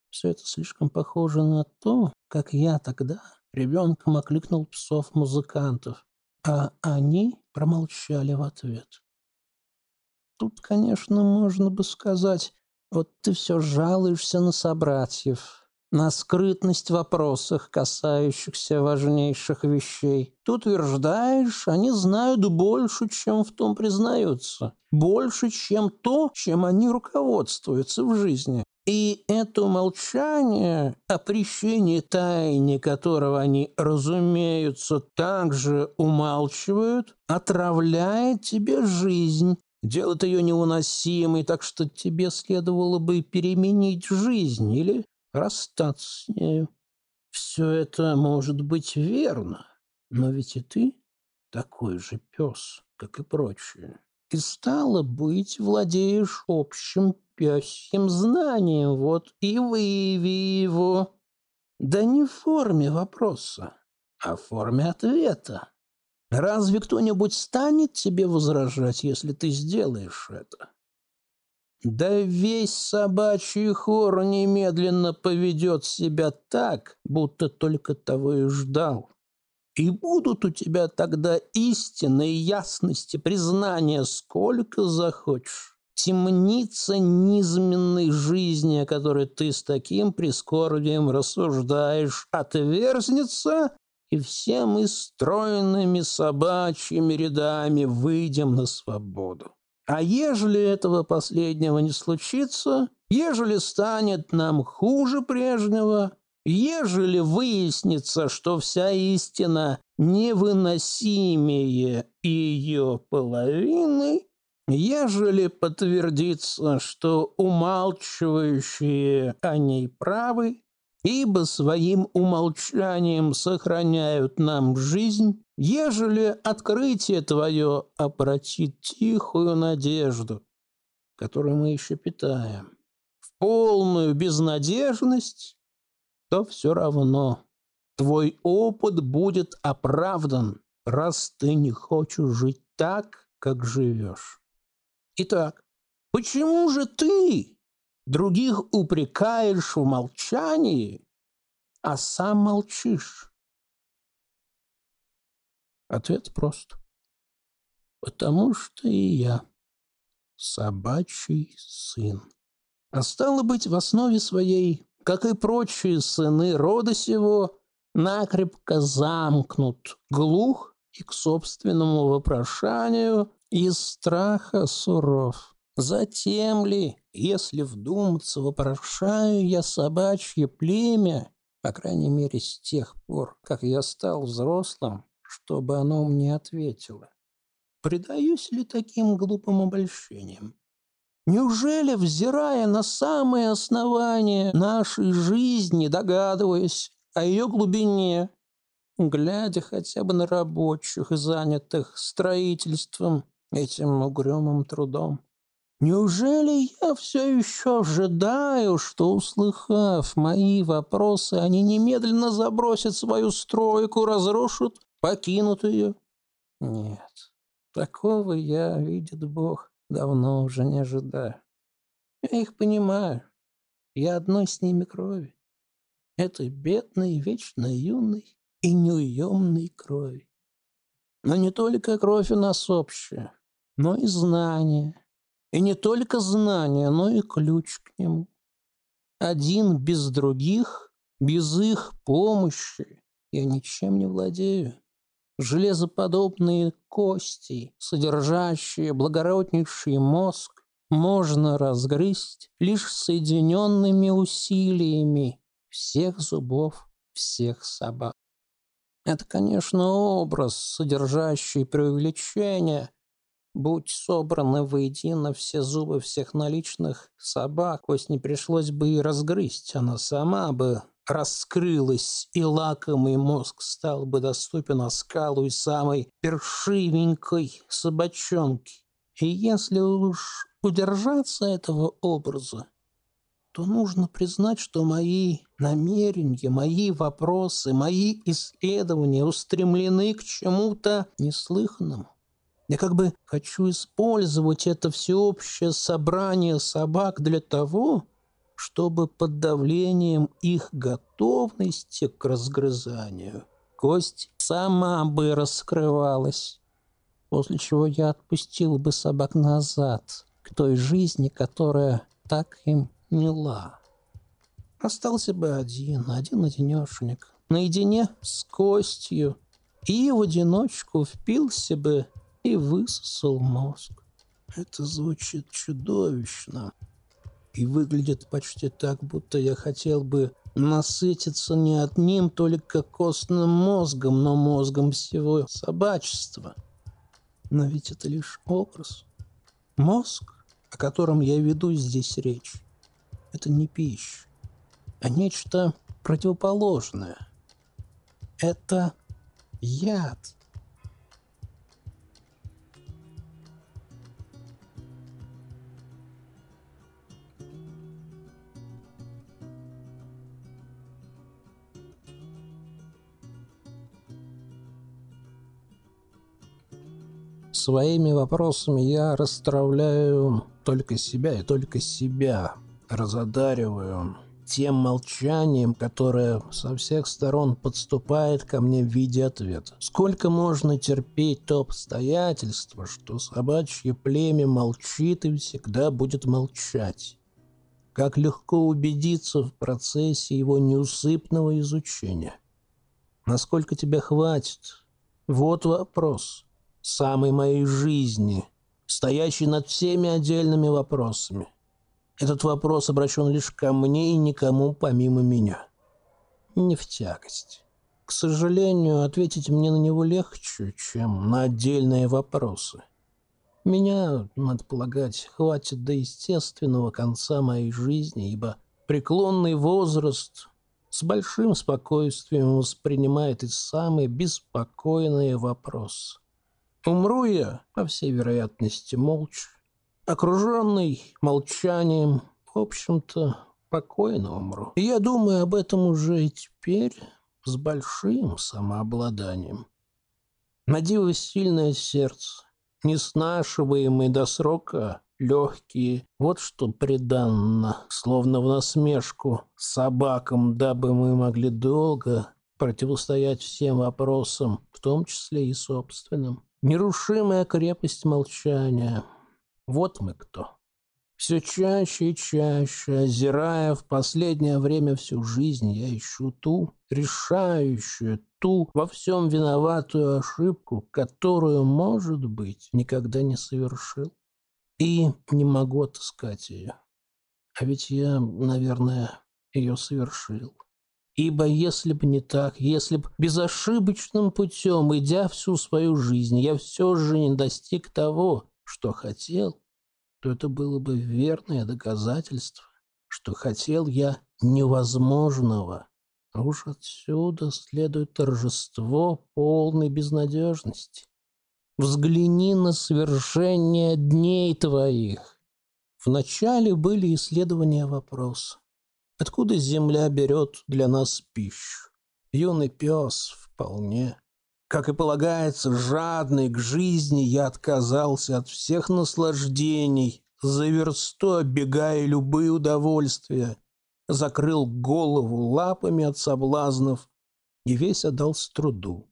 Все это слишком похоже на то, как я тогда ребенком окликнул псов-музыкантов, а они промолчали в ответ. Тут, конечно, можно бы сказать, вот ты все жалуешься на собратьев, на скрытность в вопросах, касающихся важнейших вещей. Ты утверждаешь, они знают больше, чем в том признаются, больше, чем то, чем они руководствуются в жизни. И это молчание, опрещение тайне которого они, разумеются, также умалчивают, отравляет тебе жизнь, делает ее невыносимой, так что тебе следовало бы переменить жизнь или расстаться с нею. Все это может быть верно, но ведь и ты такой же пес, как и прочие. И стало быть, владеешь общим пёсьим знанием, вот и выяви его. Да не в форме вопроса, а в форме ответа. Разве кто-нибудь станет тебе возражать, если ты сделаешь это? Да весь собачий хор немедленно поведет себя так, будто только того и ждал. И будут у тебя тогда истинные ясности признания, сколько захочешь. Темница низменной жизни, о которой ты с таким прискорбием рассуждаешь, отверзнется, и все мы стройными собачьими рядами выйдем на свободу. А ежели этого последнего не случится, ежели станет нам хуже прежнего, ежели выяснится, что вся истина невыносимее ее половины, ежели подтвердится, что умалчивающие о ней правы, ибо своим умолчанием сохраняют нам жизнь, ежели открытие твое обратит тихую надежду, которую мы еще питаем, в полную безнадежность, то все равно твой опыт будет оправдан, раз ты не хочешь жить так, как живешь. Итак, почему же ты других упрекаешь в молчании, а сам молчишь? Ответ прост. Потому что и я собачий сын. А стало быть, в основе своей, как и прочие сыны рода сего, накрепко замкнут, глух и к собственному вопрошанию из страха суров. Затем ли, если вдуматься, вопрошаю я собачье племя, по крайней мере с тех пор, как я стал взрослым, чтобы оно мне ответило? Предаюсь ли таким глупым обольщениям? Неужели, взирая на самые основания нашей жизни, догадываясь о ее глубине, глядя хотя бы на рабочих, занятых строительством, этим угрюмым трудом, Неужели я все еще ожидаю, что, услыхав мои вопросы, они немедленно забросят свою стройку, разрушат, покинут ее? Нет, такого я, видит Бог, давно уже не ожидаю. Я их понимаю. Я одной с ними крови. Этой бедной, вечно юной и неуемной крови. Но не только кровь у нас общая, но и знания и не только знания, но и ключ к нему. Один без других, без их помощи я ничем не владею. Железоподобные кости, содержащие благороднейший мозг, можно разгрызть лишь соединенными усилиями всех зубов всех собак. Это, конечно, образ, содержащий преувеличение, Будь собраны воедино все зубы всех наличных собак, кость не пришлось бы и разгрызть, она сама бы раскрылась, и лакомый мозг стал бы доступен оскалу и самой першивенькой собачонки. И если уж удержаться этого образа, то нужно признать, что мои намерения, мои вопросы, мои исследования устремлены к чему-то неслыханному Я как бы хочу использовать это всеобщее собрание собак для того, чтобы под давлением их готовности к разгрызанию кость сама бы раскрывалась, после чего я отпустил бы собак назад к той жизни, которая так им мила. Остался бы один, один-одинешенек, наедине с костью, и в одиночку впился бы и высосал мозг. Это звучит чудовищно и выглядит почти так, будто я хотел бы насытиться не одним только костным мозгом, но мозгом всего собачества. Но ведь это лишь образ. Мозг, о котором я веду здесь речь, это не пища, а нечто противоположное. Это яд – Своими вопросами я расстравляю только себя и только себя. Разодариваю тем молчанием, которое со всех сторон подступает ко мне в виде ответа. Сколько можно терпеть то обстоятельство, что собачье племя молчит и всегда будет молчать? Как легко убедиться в процессе его неусыпного изучения? Насколько тебя хватит? Вот вопрос самой моей жизни, стоящий над всеми отдельными вопросами. Этот вопрос обращен лишь ко мне и никому помимо меня. Не в тягость. К сожалению, ответить мне на него легче, чем на отдельные вопросы. Меня, надо полагать, хватит до естественного конца моей жизни, ибо преклонный возраст с большим спокойствием воспринимает и самые беспокойные вопросы. Умру я, по всей вероятности, молча, окруженный молчанием, в общем-то, покойно умру. Я думаю об этом уже и теперь с большим самообладанием. Надиво сильное сердце, неснашиваемые до срока легкие, вот что приданно, словно в насмешку собакам, дабы мы могли долго противостоять всем вопросам, в том числе и собственным. Нерушимая крепость молчания. Вот мы кто. Все чаще и чаще, озирая в последнее время всю жизнь, я ищу ту, решающую, ту во всем виноватую ошибку, которую, может быть, никогда не совершил. И не могу отыскать ее. А ведь я, наверное, ее совершил. Ибо если бы не так, если бы безошибочным путем, идя всю свою жизнь, я все же не достиг того, что хотел, то это было бы верное доказательство, что хотел я невозможного. А уж отсюда следует торжество полной безнадежности. Взгляни на свершение дней твоих. Вначале были исследования вопроса. Откуда земля берет для нас пищу? Юный пес вполне. Как и полагается, жадный к жизни, я отказался от всех наслаждений, за версту оббегая любые удовольствия, закрыл голову лапами от соблазнов и весь отдался труду.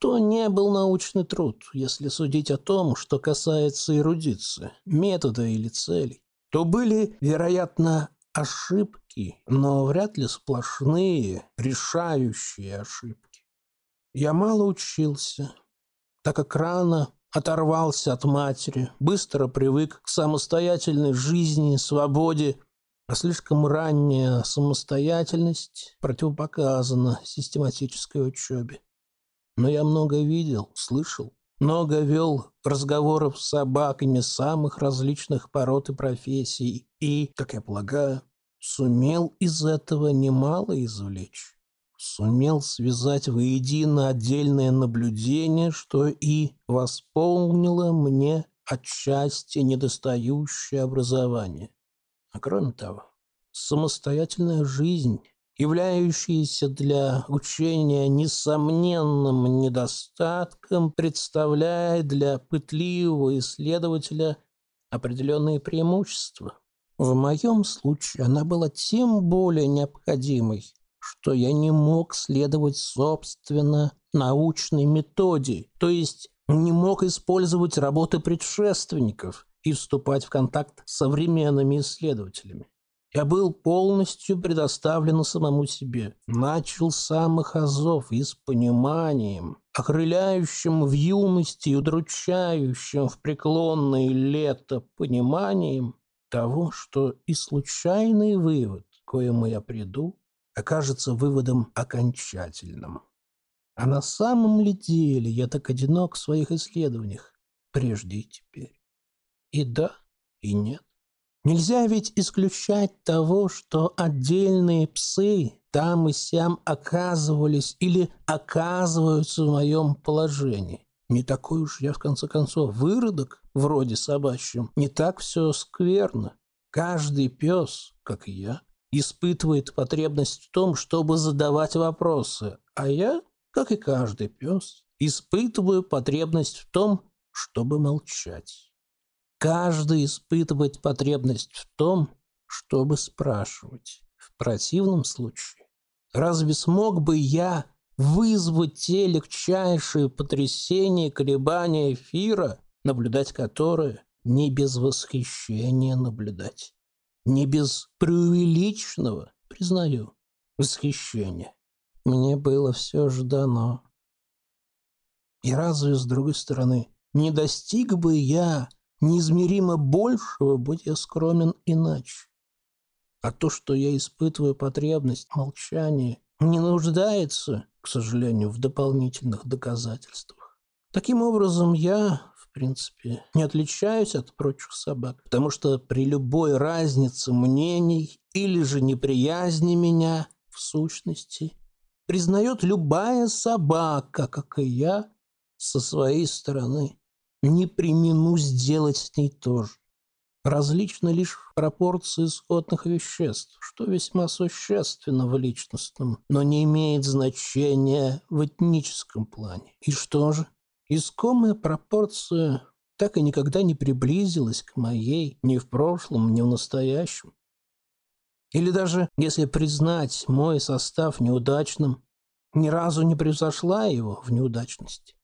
То не был научный труд, если судить о том, что касается эрудиции, метода или целей. То были, вероятно, ошибки, но вряд ли сплошные, решающие ошибки. Я мало учился, так как рано оторвался от матери, быстро привык к самостоятельной жизни, свободе, а слишком ранняя самостоятельность противопоказана систематической учебе. Но я много видел, слышал, много вел разговоров с собаками самых различных пород и профессий и, как я полагаю, сумел из этого немало извлечь. Сумел связать воедино отдельное наблюдение, что и восполнило мне отчасти недостающее образование. А кроме того, самостоятельная жизнь являющиеся для учения несомненным недостатком, представляет для пытливого исследователя определенные преимущества. В моем случае она была тем более необходимой, что я не мог следовать собственно научной методе, то есть не мог использовать работы предшественников и вступать в контакт с современными исследователями. Я был полностью предоставлен самому себе. Начал с самых азов и с пониманием, окрыляющим в юности и удручающим в преклонное лето пониманием того, что и случайный вывод, к коему я приду, окажется выводом окончательным. А на самом ли деле я так одинок в своих исследованиях, прежде и теперь? И да, и нет. Нельзя ведь исключать того, что отдельные псы там и сям оказывались или оказываются в моем положении. Не такой уж я, в конце концов, выродок, вроде собачьим. Не так все скверно. Каждый пес, как и я, испытывает потребность в том, чтобы задавать вопросы, а я, как и каждый пес, испытываю потребность в том, чтобы молчать. Каждый испытывает потребность в том, чтобы спрашивать. В противном случае, разве смог бы я вызвать те легчайшие потрясения, колебания эфира, наблюдать которые не без восхищения наблюдать, не без преувеличенного, признаю, восхищения. Мне было все ждано. И разве, с другой стороны, не достиг бы я неизмеримо большего, будь я скромен иначе. А то, что я испытываю потребность молчания, не нуждается, к сожалению, в дополнительных доказательствах. Таким образом, я, принципе, не отличаюсь от прочих собак, потому что при любой разнице мнений или же неприязни меня, в сущности, признает любая собака, как и я, со своей стороны не примену сделать с ней тоже. Различны лишь пропорции исходных веществ, что весьма существенно в личностном, но не имеет значения в этническом плане. И что же? Искомая пропорция так и никогда не приблизилась к моей ни в прошлом, ни в настоящем. Или даже, если признать мой состав неудачным, ни разу не превзошла его в неудачности.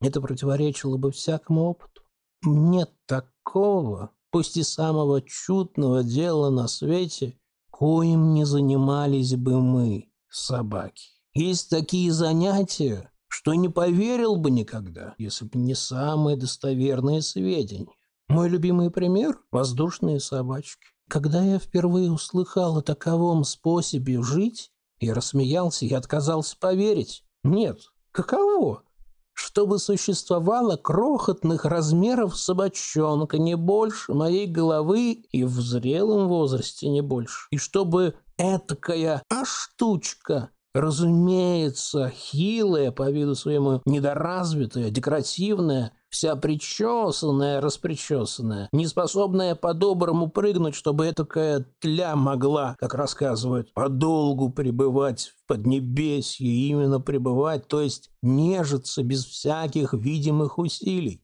Это противоречило бы всякому опыту. Нет такого, пусть и самого чудного дела на свете, коим не занимались бы мы, собаки. Есть такие занятия, что не поверил бы никогда, если бы не самые достоверные сведения. Мой любимый пример – воздушные собачки. Когда я впервые услыхал о таковом способе жить, я рассмеялся и отказался поверить. Нет, каково? чтобы существовало крохотных размеров собачонка, не больше моей головы и в зрелом возрасте не больше. И чтобы этакая а штучка разумеется, хилая по виду своему, недоразвитая, декоративная, вся причесанная, распричесанная, неспособная по-доброму прыгнуть, чтобы этакая тля могла, как рассказывают, подолгу пребывать в Поднебесье, именно пребывать, то есть нежиться без всяких видимых усилий.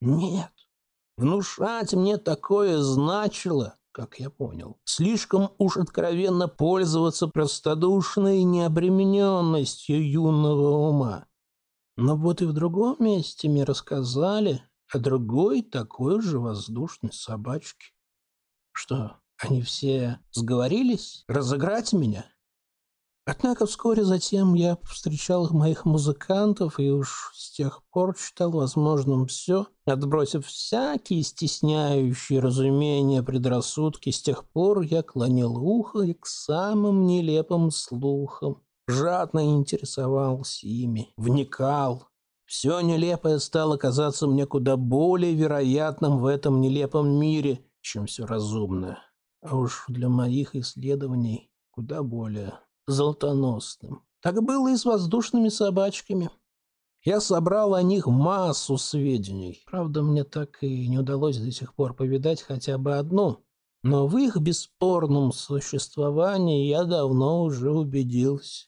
Нет, внушать мне такое значило, как я понял, слишком уж откровенно пользоваться простодушной необремененностью юного ума. Но вот и в другом месте мне рассказали о другой такой же воздушной собачке. Что, они все сговорились разыграть меня? Однако вскоре затем я встречал моих музыкантов и уж с тех пор считал возможным все, отбросив всякие стесняющие разумения предрассудки, с тех пор я клонил ухо и к самым нелепым слухам жадно интересовался ими, вникал. Все нелепое стало казаться мне куда более вероятным в этом нелепом мире, чем все разумное. А уж для моих исследований куда более золотоносным. Так было и с воздушными собачками. Я собрал о них массу сведений. Правда, мне так и не удалось до сих пор повидать хотя бы одну. Но в их бесспорном существовании я давно уже убедился.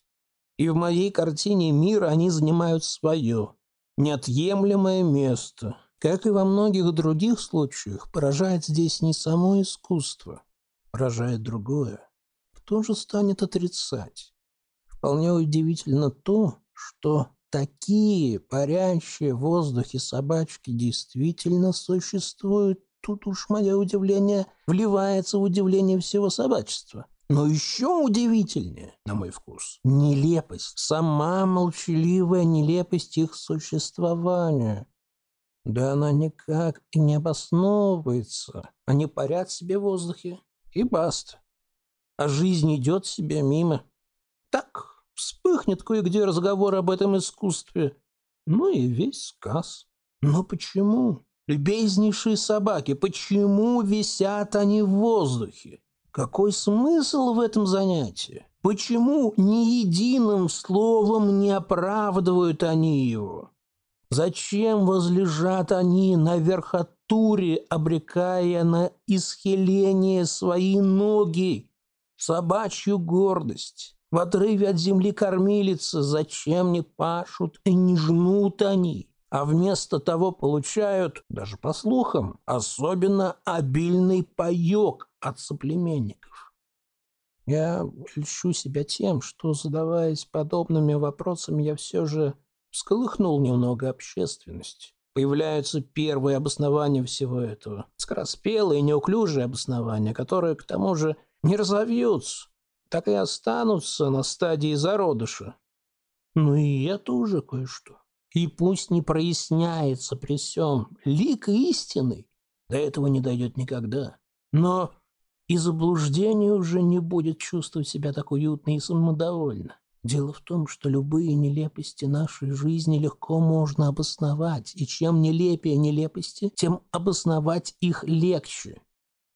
И в моей картине мира они занимают свое, неотъемлемое место. Как и во многих других случаях, поражает здесь не само искусство, поражает другое. Кто же станет отрицать? Вполне удивительно то, что такие парящие в воздухе собачки действительно существуют. Тут уж мое удивление вливается в удивление всего собачества. Но еще удивительнее, на мой вкус, нелепость, сама молчаливая нелепость их существования. Да она никак и не обосновывается. Они парят себе в воздухе, и баста. А жизнь идет себе мимо. Так, вспыхнет кое-где разговор об этом искусстве. Ну и весь сказ. Но почему? Любезнейшие собаки, почему висят они в воздухе? Какой смысл в этом занятии? Почему ни единым словом не оправдывают они его? Зачем возлежат они на верхотуре, обрекая на исхиление свои ноги, собачью гордость? В отрыве от земли кормилицы зачем не пашут и не жнут они? а вместо того получают, даже по слухам, особенно обильный паёк от соплеменников. Я льщу себя тем, что, задаваясь подобными вопросами, я все же всколыхнул немного общественность. Появляются первые обоснования всего этого. Скороспелые, неуклюжие обоснования, которые, к тому же, не разовьются, так и останутся на стадии зародыша. Ну и это уже кое-что. И пусть не проясняется при всем лик истины, до этого не дойдет никогда. Но и заблуждение уже не будет чувствовать себя так уютно и самодовольно. Дело в том, что любые нелепости нашей жизни легко можно обосновать, и чем нелепее нелепости, тем обосновать их легче.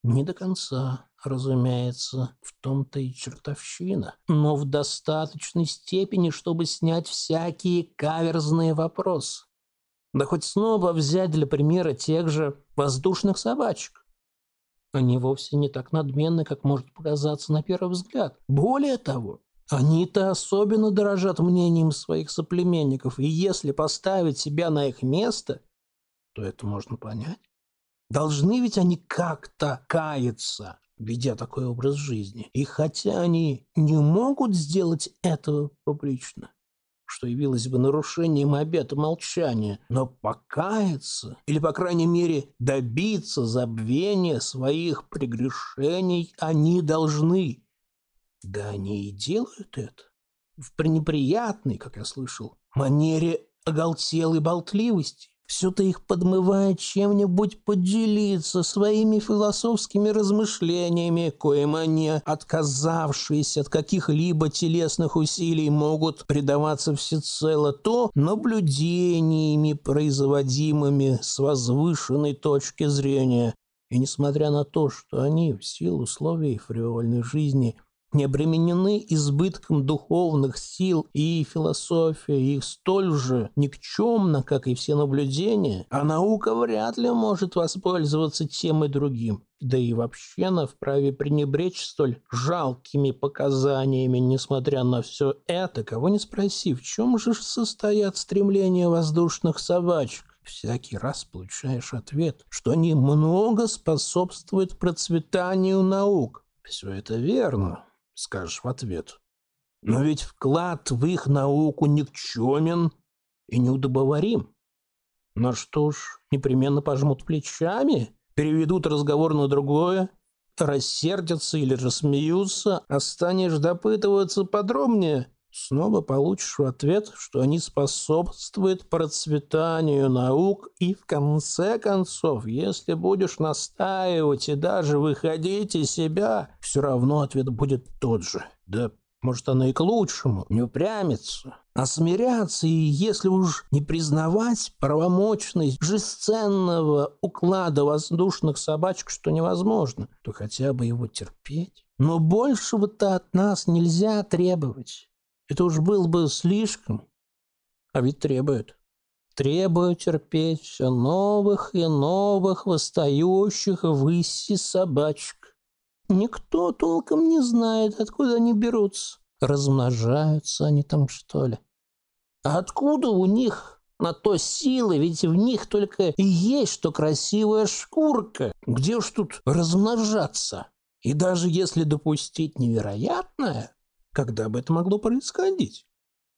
Не до конца, разумеется, в том-то и чертовщина, но в достаточной степени, чтобы снять всякие каверзные вопросы. Да хоть снова взять для примера тех же воздушных собачек. Они вовсе не так надменны, как может показаться на первый взгляд. Более того, они-то особенно дорожат мнением своих соплеменников, и если поставить себя на их место, то это можно понять. Должны ведь они как-то каяться, ведя такой образ жизни. И хотя они не могут сделать этого публично, что явилось бы нарушением обета молчания, но покаяться, или, по крайней мере, добиться забвения своих прегрешений они должны. Да они и делают это. В пренеприятной, как я слышал, манере оголтелой болтливости. Все-то их подмывает чем-нибудь поделиться своими философскими размышлениями, коим они, отказавшиеся от каких-либо телесных усилий, могут предаваться всецело то наблюдениями, производимыми с возвышенной точки зрения. И несмотря на то, что они в силу условий фривольной жизни – не обременены избытком духовных сил и философия их столь же никчемна, как и все наблюдения, а наука вряд ли может воспользоваться тем и другим. Да и вообще она вправе пренебречь столь жалкими показаниями, несмотря на все это, кого не спроси, в чем же состоят стремления воздушных собачек всякий раз получаешь ответ, что они много способствуют процветанию наук. Все это верно, скажешь в ответ. Но ведь вклад в их науку никчемен и неудобоварим. На что ж, непременно пожмут плечами, переведут разговор на другое, рассердятся или рассмеются, а станешь допытываться подробнее, снова получишь ответ, что они способствуют процветанию наук, и в конце концов, если будешь настаивать и даже выходить из себя, все равно ответ будет тот же. Да может, оно и к лучшему, не упрямиться, а смиряться, и если уж не признавать правомочность бесценного уклада воздушных собачек, что невозможно, то хотя бы его терпеть. Но большего-то от нас нельзя требовать. Это уж был бы слишком. А ведь требуют. Требуют терпеть все новых и новых восстающих выси собачек. Никто толком не знает, откуда они берутся. Размножаются они там, что ли? А откуда у них на то силы, ведь в них только и есть что красивая шкурка. Где уж тут размножаться? И даже если допустить невероятное, когда бы это могло происходить?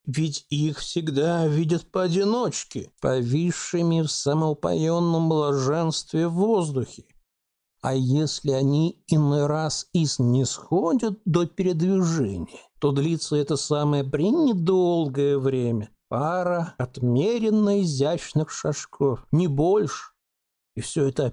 Ведь их всегда видят поодиночке, повисшими в самоупоенном блаженстве в воздухе. А если они иной раз и снисходят до передвижения, то длится это самое при недолгое время. Пара отмеренно изящных шажков, не больше. И все это